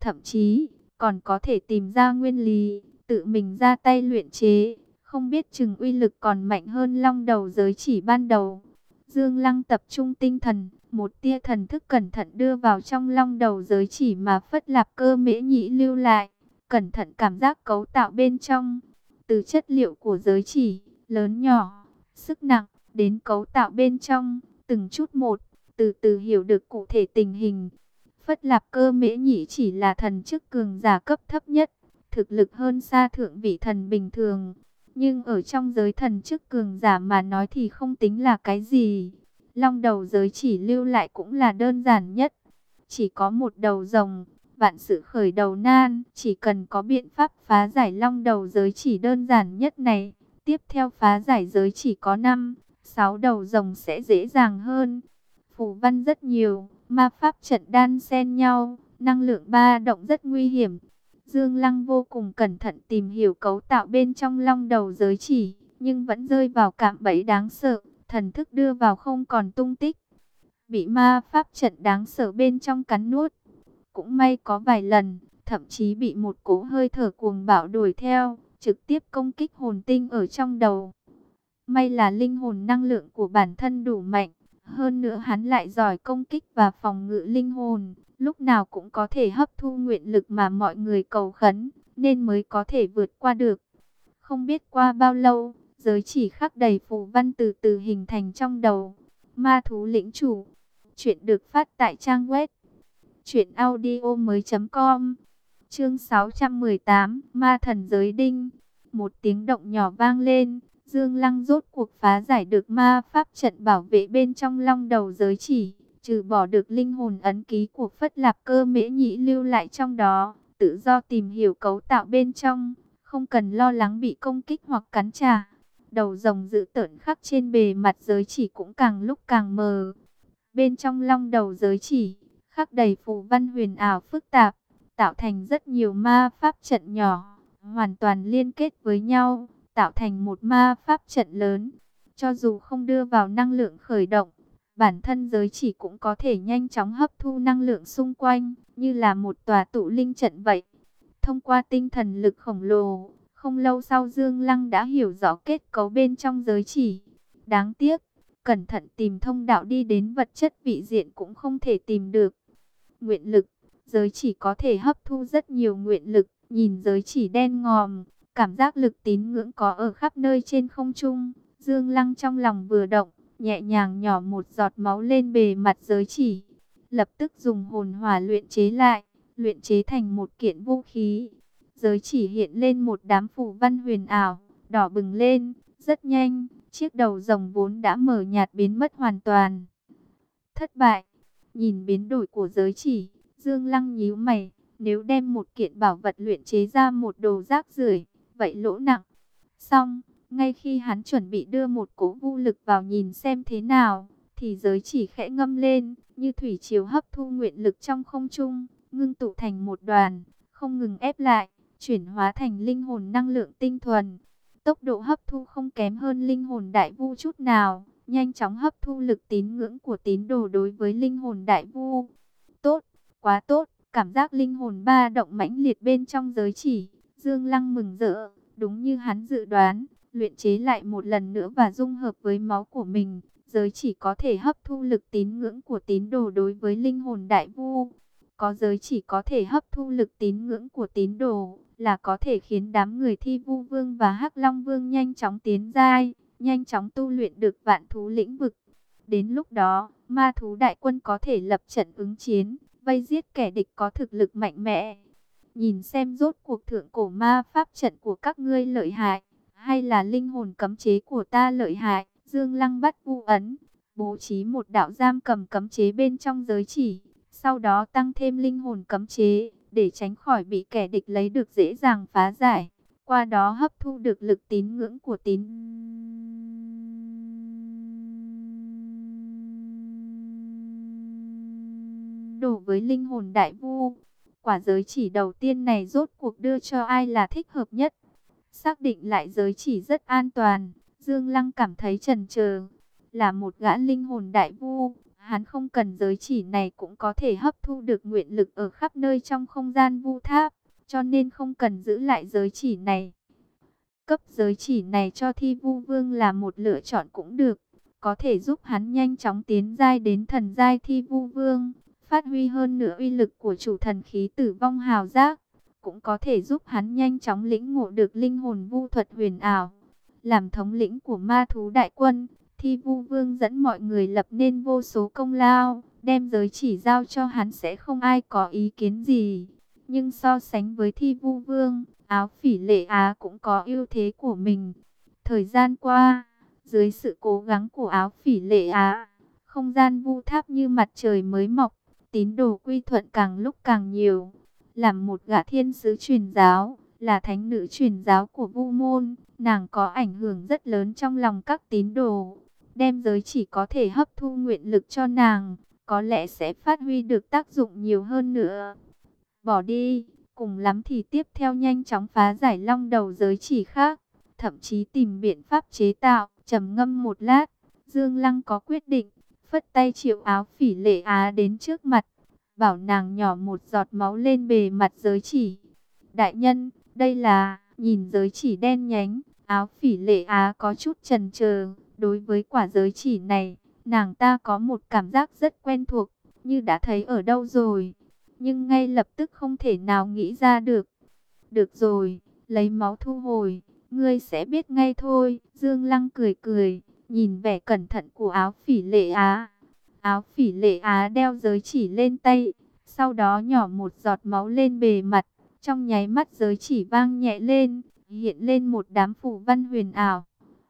Thậm chí, còn có thể tìm ra nguyên lý, tự mình ra tay luyện chế, không biết chừng uy lực còn mạnh hơn long đầu giới chỉ ban đầu. Dương Lăng tập trung tinh thần, một tia thần thức cẩn thận đưa vào trong long đầu giới chỉ mà phất lạp cơ mễ nhĩ lưu lại, cẩn thận cảm giác cấu tạo bên trong, từ chất liệu của giới chỉ, lớn nhỏ, sức nặng, đến cấu tạo bên trong, từng chút một, từ từ hiểu được cụ thể tình hình. Phất lạp cơ mễ nhĩ chỉ là thần chức cường giả cấp thấp nhất, thực lực hơn xa thượng vị thần bình thường. Nhưng ở trong giới thần chức cường giả mà nói thì không tính là cái gì. Long đầu giới chỉ lưu lại cũng là đơn giản nhất. Chỉ có một đầu rồng, vạn sự khởi đầu nan. Chỉ cần có biện pháp phá giải long đầu giới chỉ đơn giản nhất này. Tiếp theo phá giải giới chỉ có 5, 6 đầu rồng sẽ dễ dàng hơn. Phù văn rất nhiều, ma pháp trận đan xen nhau, năng lượng ba động rất nguy hiểm. Dương Lăng vô cùng cẩn thận tìm hiểu cấu tạo bên trong long đầu giới chỉ, nhưng vẫn rơi vào cạm bẫy đáng sợ, thần thức đưa vào không còn tung tích. Bị ma pháp trận đáng sợ bên trong cắn nuốt. Cũng may có vài lần, thậm chí bị một cỗ hơi thở cuồng bạo đuổi theo, trực tiếp công kích hồn tinh ở trong đầu. May là linh hồn năng lượng của bản thân đủ mạnh, hơn nữa hắn lại giỏi công kích và phòng ngự linh hồn, lúc nào cũng có thể hấp thu nguyện lực mà mọi người cầu khấn, nên mới có thể vượt qua được. Không biết qua bao lâu, giới chỉ khắc đầy phù văn từ từ hình thành trong đầu. Ma thú lĩnh chủ. Chuyện được phát tại trang web truyệnaudiomoi.com. Chương 618, Ma thần giới đinh. Một tiếng động nhỏ vang lên, Dương Lăng rốt cuộc phá giải được ma pháp trận bảo vệ bên trong long đầu giới chỉ trừ bỏ được linh hồn ấn ký của Phất Lạp Cơ Mễ Nhĩ lưu lại trong đó, tự do tìm hiểu cấu tạo bên trong, không cần lo lắng bị công kích hoặc cắn trả. Đầu rồng dự tợn khắc trên bề mặt giới chỉ cũng càng lúc càng mờ. Bên trong long đầu giới chỉ, khắc đầy phù văn huyền ảo phức tạp, tạo thành rất nhiều ma pháp trận nhỏ, hoàn toàn liên kết với nhau, tạo thành một ma pháp trận lớn. Cho dù không đưa vào năng lượng khởi động, bản thân giới chỉ cũng có thể nhanh chóng hấp thu năng lượng xung quanh, như là một tòa tụ linh trận vậy. Thông qua tinh thần lực khổng lồ, không lâu sau Dương Lăng đã hiểu rõ kết cấu bên trong giới chỉ. Đáng tiếc, cẩn thận tìm thông đạo đi đến vật chất vị diện cũng không thể tìm được. Nguyện lực, giới chỉ có thể hấp thu rất nhiều nguyện lực, nhìn giới chỉ đen ngòm, cảm giác lực tín ngưỡng có ở khắp nơi trên không trung. Dương Lăng trong lòng vừa động, nhẹ nhàng nhỏ một giọt máu lên bề mặt giới chỉ, lập tức dùng hồn hỏa luyện chế lại, luyện chế thành một kiện vũ khí. Giới chỉ hiện lên một đám phù văn huyền ảo, đỏ bừng lên, rất nhanh, chiếc đầu rồng vốn đã mở nhạt biến mất hoàn toàn. Thất bại, nhìn biến đổi của giới chỉ, Dương Lăng nhíu mày, nếu đem một kiện bảo vật luyện chế ra một đồ rác rưởi, vậy lỗ nặng. Xong, ngay khi hắn chuẩn bị đưa một cỗ vũ lực vào nhìn xem thế nào, thì giới chỉ khẽ ngâm lên, như thủy chiều hấp thu nguyện lực trong không trung, ngưng tụ thành một đoàn, không ngừng ép lại, chuyển hóa thành linh hồn năng lượng tinh thuần. Tốc độ hấp thu không kém hơn linh hồn đại vu chút nào, nhanh chóng hấp thu lực tín ngưỡng của tín đồ đối với linh hồn đại vu. Tốt, quá tốt, Cảm giác linh hồn ba động mãnh liệt bên trong giới chỉ, Dương Lăng mừng rỡ, đúng như hắn dự đoán, luyện chế lại một lần nữa và dung hợp với máu của mình, giới chỉ có thể hấp thu lực tín ngưỡng của tín đồ đối với linh hồn đại vu. Có giới chỉ có thể hấp thu lực tín ngưỡng của tín đồ, là có thể khiến đám người thi vu vương và hắc long vương nhanh chóng tiến giai, nhanh chóng tu luyện được vạn thú lĩnh vực. Đến lúc đó, ma thú đại quân có thể lập trận ứng chiến, vây giết kẻ địch có thực lực mạnh mẽ. Nhìn xem rốt cuộc thượng cổ ma pháp trận của các ngươi lợi hại, hay là linh hồn cấm chế của ta lợi hại. Dương Lăng bắt vu ấn, bố trí một đạo giam cầm cấm chế bên trong giới chỉ, sau đó tăng thêm linh hồn cấm chế, để tránh khỏi bị kẻ địch lấy được dễ dàng phá giải, qua đó hấp thu được lực tín ngưỡng của tín. Đổ với linh hồn đại vu, quả giới chỉ đầu tiên này rốt cuộc đưa cho ai là thích hợp nhất. Xác định lại giới chỉ rất an toàn, Dương Lăng cảm thấy trần chờ là một gã linh hồn đại vu, hắn không cần giới chỉ này cũng có thể hấp thu được nguyện lực ở khắp nơi trong không gian vu tháp, cho nên không cần giữ lại giới chỉ này. Cấp giới chỉ này cho thi vu vương là một lựa chọn cũng được, có thể giúp hắn nhanh chóng tiến giai đến thần giai thi vu vương, phát huy hơn nữa uy lực của chủ thần khí tử vong hào giác, cũng có thể giúp hắn nhanh chóng lĩnh ngộ được linh hồn vu thuật huyền ảo. Làm thống lĩnh của ma thú đại quân, Thi Vu Vương dẫn mọi người lập nên vô số công lao, đem giới chỉ giao cho hắn sẽ không ai có ý kiến gì. Nhưng so sánh với Thi Vu Vương, áo phỉ lệ Á cũng có ưu thế của mình. Thời gian qua, dưới sự cố gắng của áo phỉ lệ Á, không gian vu tháp như mặt trời mới mọc, tín đồ quy thuận càng lúc càng nhiều. Làm một gã thiên sứ truyền giáo, là thánh nữ truyền giáo của vu môn, nàng có ảnh hưởng rất lớn trong lòng các tín đồ đem giới chỉ có thể hấp thu nguyện lực cho nàng, có lẽ sẽ phát huy được tác dụng nhiều hơn nữa. Bỏ đi, cùng lắm thì tiếp theo nhanh chóng phá giải long đầu giới chỉ khác, thậm chí tìm biện pháp chế tạo, trầm ngâm một lát, Dương Lăng có quyết định, phất tay triệu áo phỉ lệ á đến trước mặt, bảo nàng nhỏ một giọt máu lên bề mặt giới chỉ. Đại nhân, đây là, nhìn giới chỉ đen nhánh, áo phỉ lệ á có chút trần chờ Đối với quả giới chỉ này, nàng ta có một cảm giác rất quen thuộc, như đã thấy ở đâu rồi. Nhưng ngay lập tức không thể nào nghĩ ra được. Được rồi, lấy máu thu hồi, ngươi sẽ biết ngay thôi. Dương Lăng cười cười, nhìn vẻ cẩn thận của áo phỉ lệ á. Áo phỉ lệ á đeo giới chỉ lên tay, sau đó nhỏ một giọt máu lên bề mặt. Trong nháy mắt giới chỉ vang nhẹ lên, hiện lên một đám phủ văn huyền ảo